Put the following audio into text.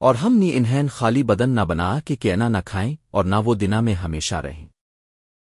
اور ہم نے انہیں خالی بدن نہ بنا کہ کینا نہ کھائیں اور نہ وہ دنا میں ہمیشہ رہیں۔